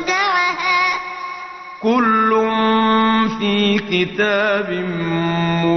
ومستودعها كل في كتاب مبين